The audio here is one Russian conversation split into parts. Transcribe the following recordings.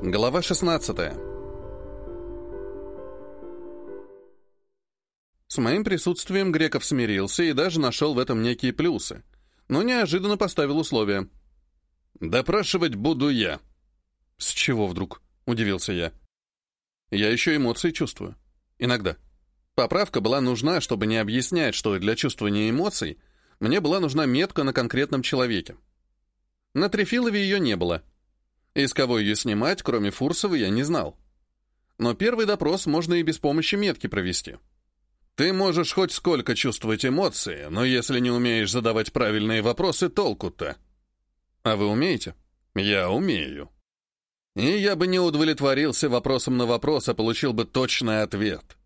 Глава 16 С моим присутствием Греков смирился и даже нашел в этом некие плюсы, но неожиданно поставил условия. «Допрашивать буду я». «С чего вдруг?» — удивился я. «Я еще эмоции чувствую. Иногда. Поправка была нужна, чтобы не объяснять, что для чувствования эмоций мне была нужна метка на конкретном человеке. На Трефилове ее не было — из кого ее снимать, кроме Фурсова, я не знал. Но первый допрос можно и без помощи метки провести. Ты можешь хоть сколько чувствовать эмоции, но если не умеешь задавать правильные вопросы, толку-то. А вы умеете? Я умею. И я бы не удовлетворился вопросом на вопрос, а получил бы точный ответ.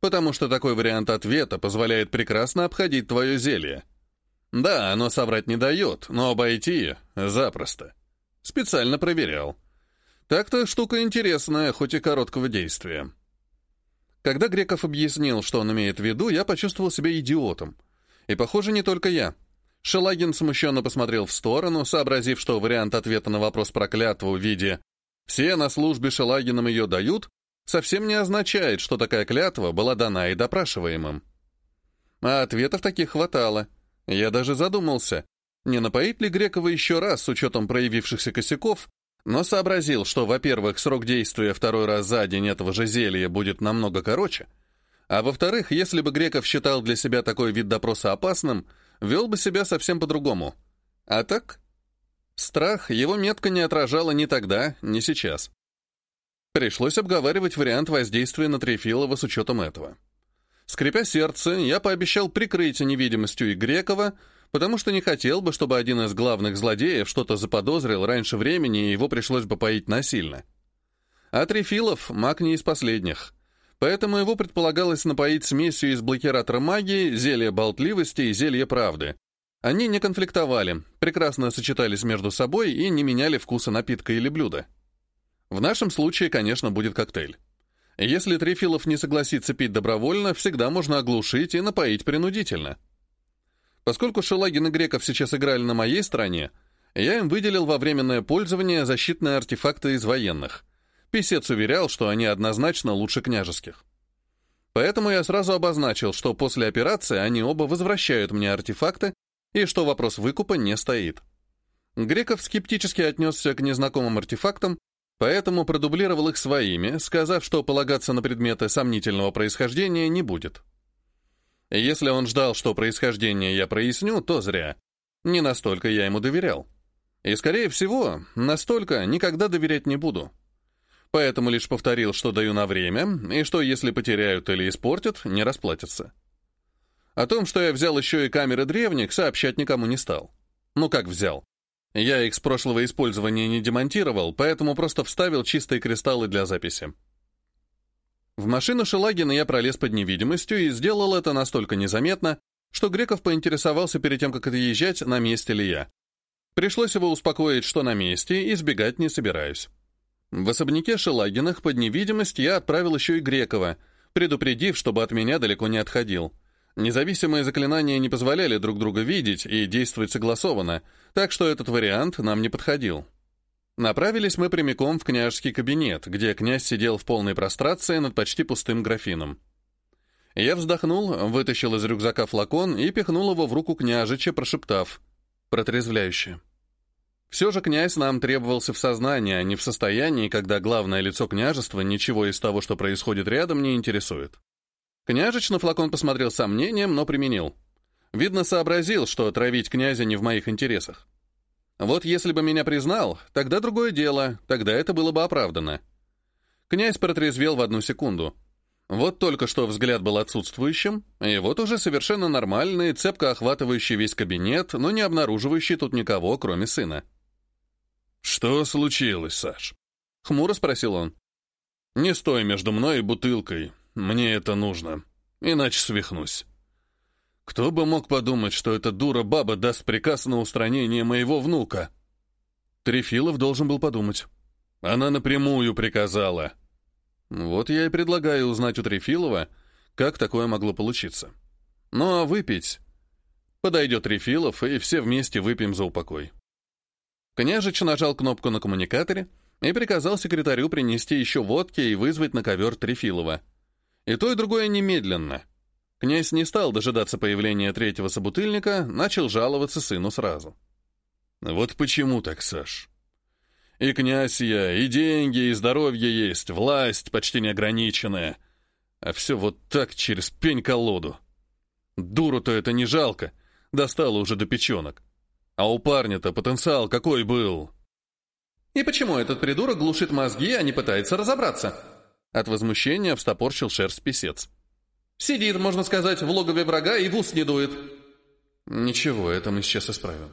Потому что такой вариант ответа позволяет прекрасно обходить твое зелье. Да, оно соврать не дает, но обойти — запросто. Специально проверял. Так-то штука интересная, хоть и короткого действия. Когда Греков объяснил, что он имеет в виду, я почувствовал себя идиотом. И, похоже, не только я. Шелагин смущенно посмотрел в сторону, сообразив, что вариант ответа на вопрос про клятву в виде «все на службе Шелагином ее дают» совсем не означает, что такая клятва была дана и допрашиваемым. А ответов таких хватало. Я даже задумался, не напоить ли Грекова еще раз с учетом проявившихся косяков, но сообразил, что, во-первых, срок действия второй раз за день этого же зелья будет намного короче, а во-вторых, если бы Греков считал для себя такой вид допроса опасным, вел бы себя совсем по-другому. А так? Страх его метко не отражала ни тогда, ни сейчас. Пришлось обговаривать вариант воздействия на Трефилова с учетом этого. Скрипя сердце, я пообещал прикрыть невидимостью и Грекова, потому что не хотел бы, чтобы один из главных злодеев что-то заподозрил раньше времени, и его пришлось бы поить насильно. А Трифилов — маг не из последних, поэтому его предполагалось напоить смесью из блокиратора магии, зелья болтливости и зелья правды. Они не конфликтовали, прекрасно сочетались между собой и не меняли вкуса напитка или блюда. В нашем случае, конечно, будет коктейль. Если Трифилов не согласится пить добровольно, всегда можно оглушить и напоить принудительно. Поскольку Шелагин и Греков сейчас играли на моей стороне, я им выделил во временное пользование защитные артефакты из военных. Писец уверял, что они однозначно лучше княжеских. Поэтому я сразу обозначил, что после операции они оба возвращают мне артефакты и что вопрос выкупа не стоит. Греков скептически отнесся к незнакомым артефактам, поэтому продублировал их своими, сказав, что полагаться на предметы сомнительного происхождения не будет. Если он ждал, что происхождение я проясню, то зря. Не настолько я ему доверял. И, скорее всего, настолько никогда доверять не буду. Поэтому лишь повторил, что даю на время, и что, если потеряют или испортят, не расплатятся. О том, что я взял еще и камеры древних, сообщать никому не стал. Ну как взял? Я их с прошлого использования не демонтировал, поэтому просто вставил чистые кристаллы для записи. В машину Шелагина я пролез под невидимостью и сделал это настолько незаметно, что Греков поинтересовался перед тем, как отъезжать, на месте ли я. Пришлось его успокоить, что на месте, и сбегать не собираюсь. В особняке Шелагинах под невидимость я отправил еще и Грекова, предупредив, чтобы от меня далеко не отходил. Независимые заклинания не позволяли друг друга видеть и действовать согласованно, так что этот вариант нам не подходил. Направились мы прямиком в княжеский кабинет, где князь сидел в полной прострации над почти пустым графином. Я вздохнул, вытащил из рюкзака флакон и пихнул его в руку княжича, прошептав «Протрезвляющее». Все же князь нам требовался в сознании, а не в состоянии, когда главное лицо княжества ничего из того, что происходит рядом, не интересует. Княжич на флакон посмотрел сомнением, но применил. Видно, сообразил, что отравить князя не в моих интересах. Вот если бы меня признал, тогда другое дело, тогда это было бы оправдано. Князь протрезвел в одну секунду. Вот только что взгляд был отсутствующим, и вот уже совершенно нормальный, цепко охватывающий весь кабинет, но не обнаруживающий тут никого, кроме сына. «Что случилось, Саш?» — хмуро спросил он. «Не стой между мной и бутылкой. Мне это нужно. Иначе свихнусь». Кто бы мог подумать, что эта дура-баба даст приказ на устранение моего внука? Трефилов должен был подумать. Она напрямую приказала. Вот я и предлагаю узнать у Трефилова, как такое могло получиться. Ну а выпить? Подойдет Трефилов, и все вместе выпьем за упокой. Княжич нажал кнопку на коммуникаторе, и приказал секретарю принести еще водки и вызвать на ковер Трефилова. И то, и другое немедленно. Князь не стал дожидаться появления третьего собутыльника, начал жаловаться сыну сразу. «Вот почему так, Саш? И князь я, и деньги, и здоровье есть, власть почти неограниченная, а все вот так через пень-колоду. Дуру-то это не жалко, достало уже до печенок. А у парня-то потенциал какой был?» «И почему этот придурок глушит мозги, а не пытается разобраться?» От возмущения встопорщил шерсть писец. «Сидит, можно сказать, в логове врага и в ус не дует». «Ничего, это мы сейчас исправим».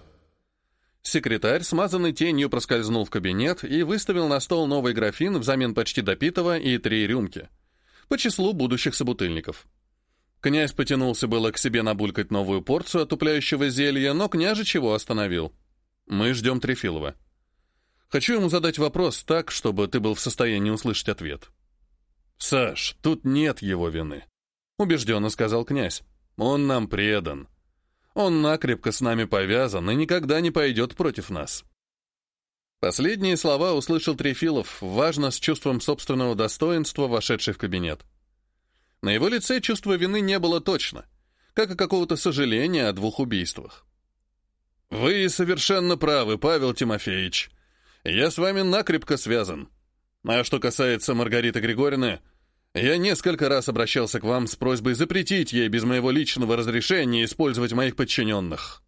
Секретарь, смазанный тенью, проскользнул в кабинет и выставил на стол новый графин взамен почти допитого и три рюмки. По числу будущих собутыльников. Князь потянулся было к себе набулькать новую порцию отупляющего зелья, но княже чего остановил. «Мы ждем Трефилова». Хочу ему задать вопрос так, чтобы ты был в состоянии услышать ответ. «Саш, тут нет его вины», — убежденно сказал князь. «Он нам предан. Он накрепко с нами повязан и никогда не пойдет против нас». Последние слова услышал Трефилов, важно, с чувством собственного достоинства, вошедший в кабинет. На его лице чувства вины не было точно, как и какого-то сожаления о двух убийствах. «Вы совершенно правы, Павел Тимофеевич», я с вами накрепко связан. А что касается Маргариты Григорьевны, я несколько раз обращался к вам с просьбой запретить ей без моего личного разрешения использовать моих подчиненных».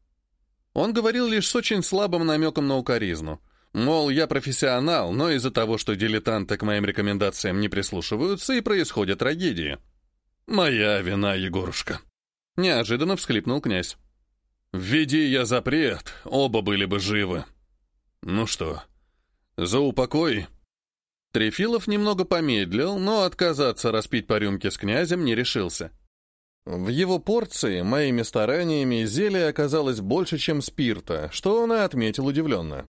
Он говорил лишь с очень слабым намеком на укоризну. Мол, я профессионал, но из-за того, что дилетанты к моим рекомендациям не прислушиваются, и происходят трагедии. «Моя вина, Егорушка», — неожиданно всхлипнул князь. «Введи я запрет, оба были бы живы. Ну что, «За упокой!» Трефилов немного помедлил, но отказаться распить по рюмке с князем не решился. В его порции моими стараниями зелья оказалось больше, чем спирта, что он и отметил удивленно.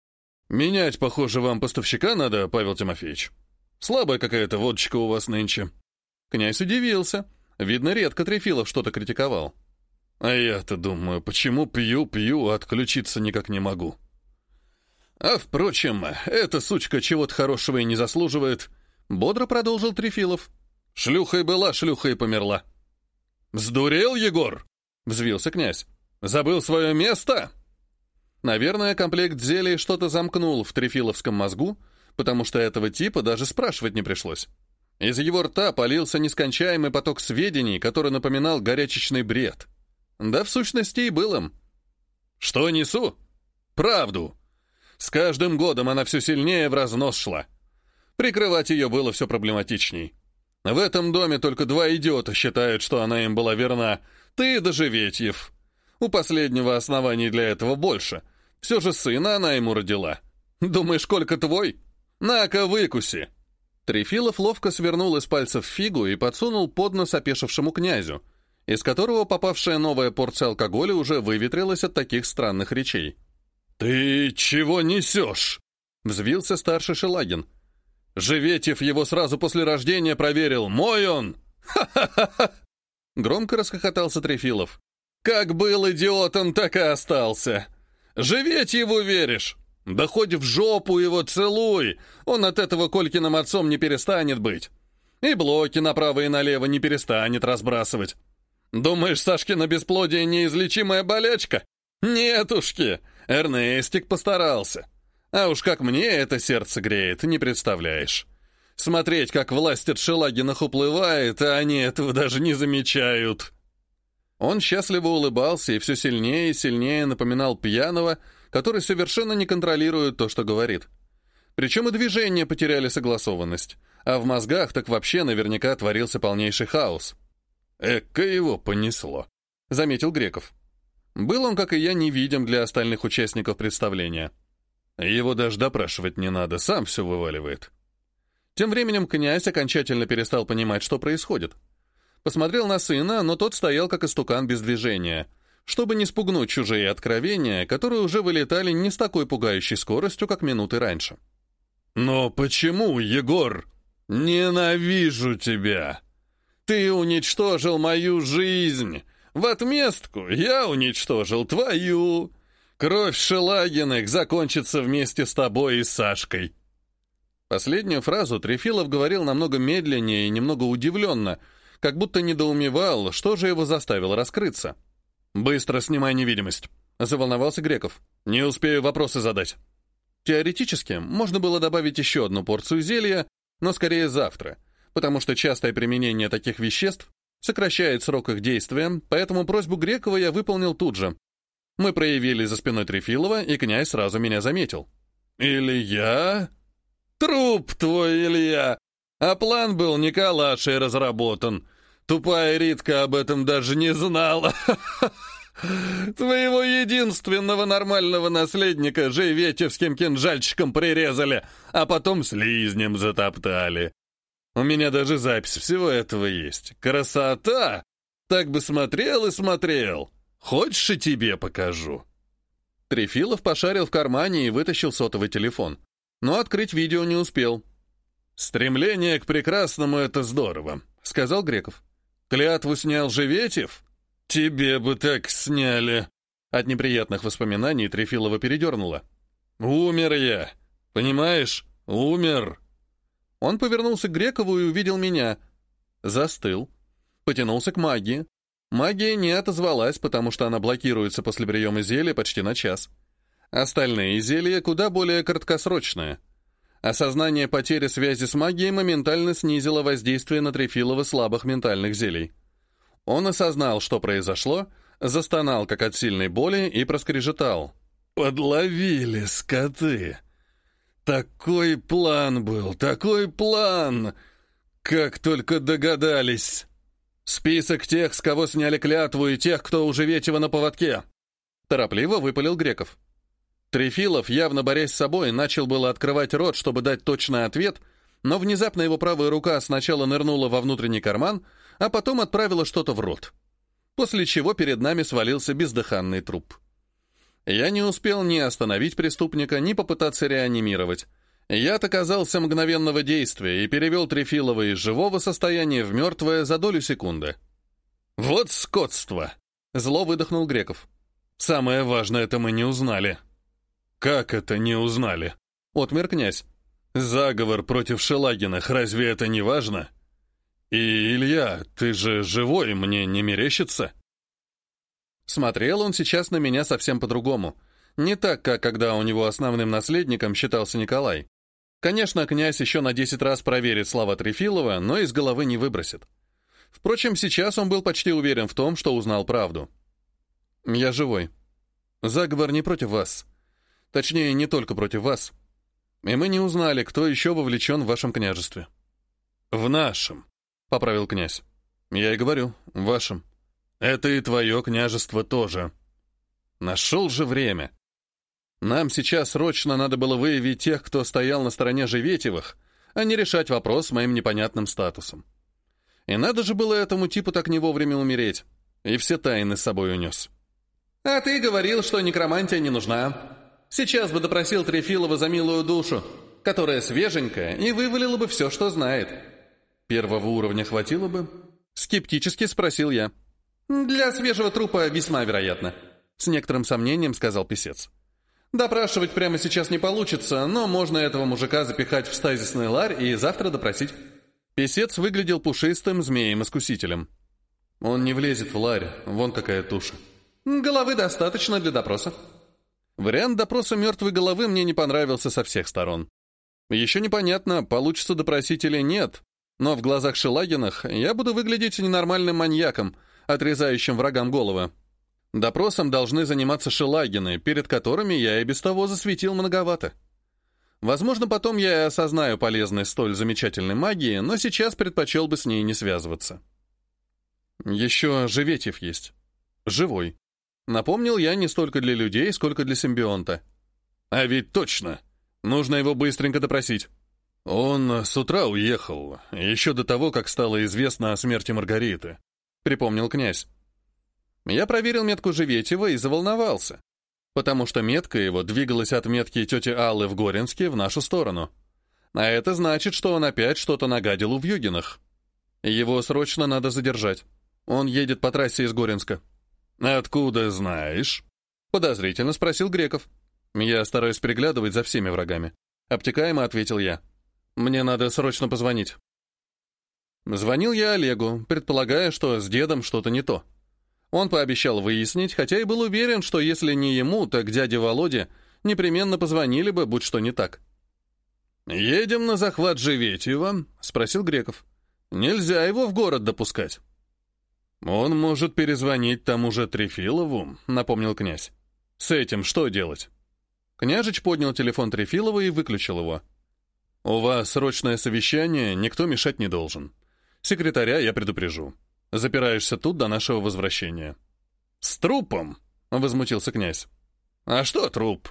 «Менять, похоже, вам поставщика надо, Павел Тимофеевич. Слабая какая-то водочка у вас нынче». Князь удивился. Видно, редко Трефилов что-то критиковал. «А я-то думаю, почему пью-пью, отключиться никак не могу?» А впрочем, эта сучка чего-то хорошего и не заслуживает. Бодро продолжил Трефилов. Шлюхой была, шлюхой померла. «Сдурел, Егор?» — взвился князь. «Забыл свое место?» Наверное, комплект зелий что-то замкнул в трефиловском мозгу, потому что этого типа даже спрашивать не пришлось. Из его рта полился нескончаемый поток сведений, который напоминал горячечный бред. Да, в сущности, и был им. «Что несу?» «Правду!» С каждым годом она все сильнее в разнос шла. Прикрывать ее было все проблематичней. В этом доме только два идиота считают, что она им была верна. Ты и Дожеветьев. У последнего оснований для этого больше. Все же сына она ему родила. Думаешь, сколько твой? На-ка, выкуси!» Трефилов ловко свернул из пальцев фигу и подсунул под нос опешившему князю, из которого попавшая новая порция алкоголя уже выветрилась от таких странных речей. «Ты чего несешь?» — взвился старший Шелагин. «Живетев его сразу после рождения проверил. Мой он!» «Ха-ха-ха!» Громко расхохотался Трефилов. «Как был идиотом, так и остался. Живеть его веришь? Да хоть в жопу его целуй, он от этого Колькиным отцом не перестанет быть. И блоки направо и налево не перестанет разбрасывать. Думаешь, Сашкина бесплодие неизлечимая болячка? Нетушки, Эрнестик постарался. А уж как мне это сердце греет, не представляешь. Смотреть, как власть от Шелагинах уплывает, а они этого даже не замечают. Он счастливо улыбался и все сильнее и сильнее напоминал пьяного, который совершенно не контролирует то, что говорит. Причем и движения потеряли согласованность, а в мозгах так вообще наверняка творился полнейший хаос. «Эка его понесло», — заметил Греков. Был он, как и я, невидим для остальных участников представления. Его даже допрашивать не надо, сам все вываливает. Тем временем князь окончательно перестал понимать, что происходит. Посмотрел на сына, но тот стоял как истукан без движения, чтобы не спугнуть чужие откровения, которые уже вылетали не с такой пугающей скоростью, как минуты раньше. «Но почему, Егор? Ненавижу тебя! Ты уничтожил мою жизнь!» В отместку я уничтожил твою. Кровь Шелагиных закончится вместе с тобой и Сашкой». Последнюю фразу Трефилов говорил намного медленнее и немного удивленно, как будто недоумевал, что же его заставило раскрыться. «Быстро снимай невидимость», — заволновался Греков. «Не успею вопросы задать». Теоретически, можно было добавить еще одну порцию зелья, но скорее завтра, потому что частое применение таких веществ сокращает срок их действия, поэтому просьбу Грекова я выполнил тут же. Мы проявили за спиной Трефилова, и князь сразу меня заметил. «Илья?» Труп твой, Илья! А план был Николашей разработан. Тупая Ритка об этом даже не знала. Твоего единственного нормального наследника живетевским кинжальчиком прирезали, а потом слизнем затоптали. У меня даже запись всего этого есть. Красота! Так бы смотрел и смотрел. Хочешь, и тебе покажу?» Трефилов пошарил в кармане и вытащил сотовый телефон но открыть видео не успел. «Стремление к прекрасному — это здорово», — сказал Греков. «Клятву снял Живетев? Тебе бы так сняли!» От неприятных воспоминаний Трефилова передернуло. «Умер я! Понимаешь? Умер!» Он повернулся к Грекову и увидел меня. Застыл. Потянулся к магии. Магия не отозвалась, потому что она блокируется после приема зелья почти на час. Остальные зелья куда более краткосрочные. Осознание потери связи с магией моментально снизило воздействие на Трефилова слабых ментальных зелий. Он осознал, что произошло, застонал, как от сильной боли, и проскрежетал. «Подловили, скоты! Такой план был, такой план! Как только догадались! Список тех, с кого сняли клятву, и тех, кто уже Ветева на поводке!» Торопливо выпалил Греков. Трефилов, явно борясь с собой, начал было открывать рот, чтобы дать точный ответ, но внезапно его правая рука сначала нырнула во внутренний карман, а потом отправила что-то в рот. После чего перед нами свалился бездыханный труп. Я не успел ни остановить преступника, ни попытаться реанимировать. Яд оказался мгновенного действия и перевел Трефилова из живого состояния в мертвое за долю секунды. «Вот скотство!» — зло выдохнул Греков. «Самое важное это мы не узнали». «Как это не узнали?» — отмер князь. «Заговор против Шелагинах, разве это не важно? И, Илья, ты же живой, мне не мерещится?» Смотрел он сейчас на меня совсем по-другому. Не так, как когда у него основным наследником считался Николай. Конечно, князь еще на десять раз проверит слова Трефилова, но из головы не выбросит. Впрочем, сейчас он был почти уверен в том, что узнал правду. «Я живой. Заговор не против вас. Точнее, не только против вас. И мы не узнали, кто еще вовлечен в вашем княжестве». «В нашем», — поправил князь. «Я и говорю, в вашем. Это и твое княжество тоже. Нашел же время. Нам сейчас срочно надо было выявить тех, кто стоял на стороне Живетевых, а не решать вопрос с моим непонятным статусом. И надо же было этому типу так не вовремя умереть. И все тайны с собой унес. «А ты говорил, что некромантия не нужна», Сейчас бы допросил Трефилова за милую душу, которая свеженькая и вывалила бы все, что знает. Первого уровня хватило бы? Скептически спросил я. Для свежего трупа весьма вероятно. С некоторым сомнением сказал писец. Допрашивать прямо сейчас не получится, но можно этого мужика запихать в стазисный ларь и завтра допросить. Песец выглядел пушистым змеем-искусителем. Он не влезет в ларь, вон какая туша. Головы достаточно для допроса. Вариант допроса мертвой головы мне не понравился со всех сторон. Еще непонятно, получится допросить или нет, но в глазах Шелагинах я буду выглядеть ненормальным маньяком, отрезающим врагам головы. Допросом должны заниматься Шелагины, перед которыми я и без того засветил многовато. Возможно, потом я и осознаю полезность столь замечательной магии, но сейчас предпочел бы с ней не связываться. Еще Живетев есть. Живой. Напомнил я не столько для людей, сколько для симбионта. А ведь точно. Нужно его быстренько допросить. Он с утра уехал, еще до того, как стало известно о смерти Маргариты. Припомнил князь. Я проверил метку Живетева и заволновался, потому что метка его двигалась от метки тети Аллы в Горинске в нашу сторону. А это значит, что он опять что-то нагадил у Вьюгинах. Его срочно надо задержать. Он едет по трассе из Горинска. «Откуда знаешь?» — подозрительно спросил Греков. Я стараюсь приглядывать за всеми врагами. Обтекаемо ответил я. Мне надо срочно позвонить. Звонил я Олегу, предполагая, что с дедом что-то не то. Он пообещал выяснить, хотя и был уверен, что если не ему, так дяде Володе непременно позвонили бы, будь что не так. «Едем на захват Живетьева?» — спросил Греков. «Нельзя его в город допускать». «Он может перезвонить тому же Трефилову», — напомнил князь. «С этим что делать?» Княжич поднял телефон Трефилова и выключил его. «У вас срочное совещание, никто мешать не должен. Секретаря я предупрежу. Запираешься тут до нашего возвращения». «С трупом?» — возмутился князь. «А что труп?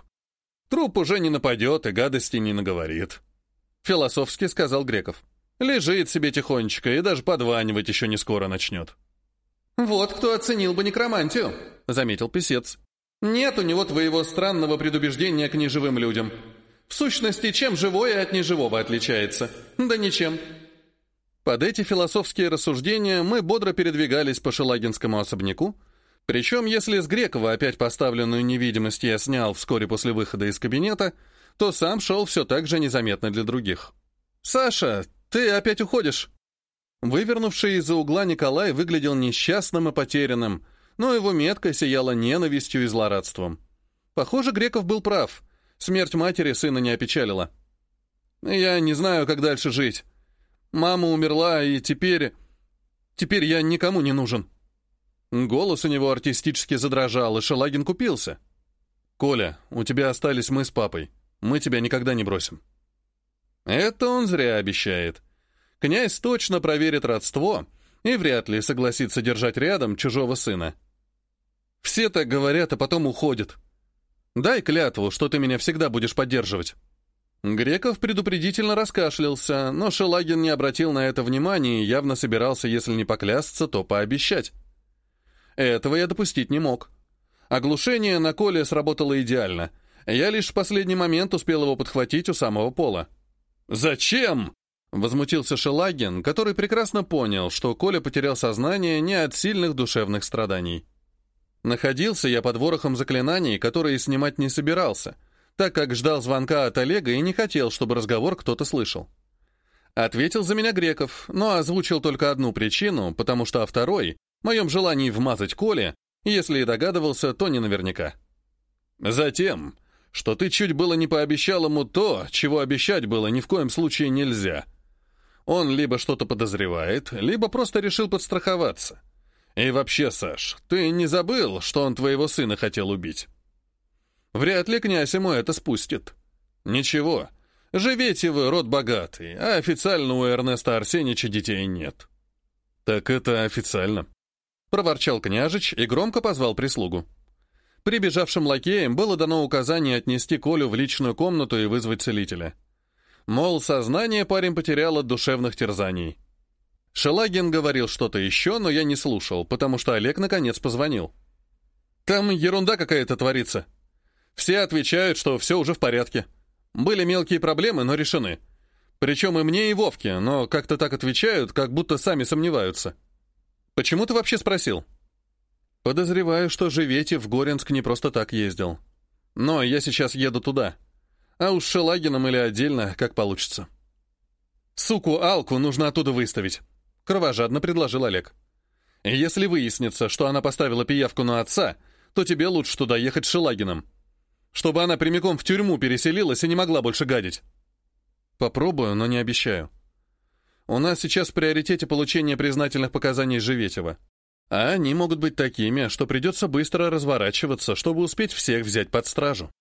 Труп уже не нападет и гадости не наговорит». Философски сказал Греков. «Лежит себе тихонечко и даже подванивать еще не скоро начнет». «Вот кто оценил бы некромантию», — заметил писец. «Нет у него твоего странного предубеждения к неживым людям. В сущности, чем живое от неживого отличается? Да ничем». Под эти философские рассуждения мы бодро передвигались по Шелагинскому особняку, причем если с Грекова опять поставленную невидимость я снял вскоре после выхода из кабинета, то сам шел все так же незаметно для других. «Саша, ты опять уходишь?» Вывернувший из-за угла Николай выглядел несчастным и потерянным, но его метка сияла ненавистью и злорадством. Похоже, Греков был прав. Смерть матери сына не опечалила. «Я не знаю, как дальше жить. Мама умерла, и теперь... Теперь я никому не нужен». Голос у него артистически задрожал, и Шелагин купился. «Коля, у тебя остались мы с папой. Мы тебя никогда не бросим». Это он зря обещает князь точно проверит родство и вряд ли согласится держать рядом чужого сына. Все так говорят, а потом уходят. Дай клятву, что ты меня всегда будешь поддерживать. Греков предупредительно раскашлялся, но Шелагин не обратил на это внимания и явно собирался, если не поклясться, то пообещать. Этого я допустить не мог. Оглушение на Коле сработало идеально. Я лишь в последний момент успел его подхватить у самого пола. «Зачем?» Возмутился Шелагин, который прекрасно понял, что Коля потерял сознание не от сильных душевных страданий. Находился я под ворохом заклинаний, которые снимать не собирался, так как ждал звонка от Олега и не хотел, чтобы разговор кто-то слышал. Ответил за меня Греков, но озвучил только одну причину, потому что о второй, моем желании вмазать Коле, если и догадывался, то не наверняка. Затем, что ты чуть было не пообещал ему то, чего обещать было ни в коем случае нельзя — он либо что-то подозревает, либо просто решил подстраховаться. И вообще, Саш, ты не забыл, что он твоего сына хотел убить? Вряд ли князь ему это спустит. Ничего, живете вы, род богатый, а официально у Эрнеста Арсенича детей нет. Так это официально. Проворчал княжич и громко позвал прислугу. Прибежавшим лакеям было дано указание отнести Колю в личную комнату и вызвать целителя. Мол, сознание парень потерял от душевных терзаний. Шелагин говорил что-то еще, но я не слушал, потому что Олег наконец позвонил. «Там ерунда какая-то творится. Все отвечают, что все уже в порядке. Были мелкие проблемы, но решены. Причем и мне, и Вовке, но как-то так отвечают, как будто сами сомневаются. Почему ты вообще спросил?» «Подозреваю, что Живете в Горенск не просто так ездил. Но я сейчас еду туда». А уж Шелагином или отдельно, как получится. «Суку Алку нужно оттуда выставить», — кровожадно предложил Олег. «Если выяснится, что она поставила пиявку на отца, то тебе лучше туда ехать с Шелагином. Чтобы она прямиком в тюрьму переселилась и не могла больше гадить». «Попробую, но не обещаю. У нас сейчас в приоритете получение признательных показаний Живетева. А они могут быть такими, что придется быстро разворачиваться, чтобы успеть всех взять под стражу».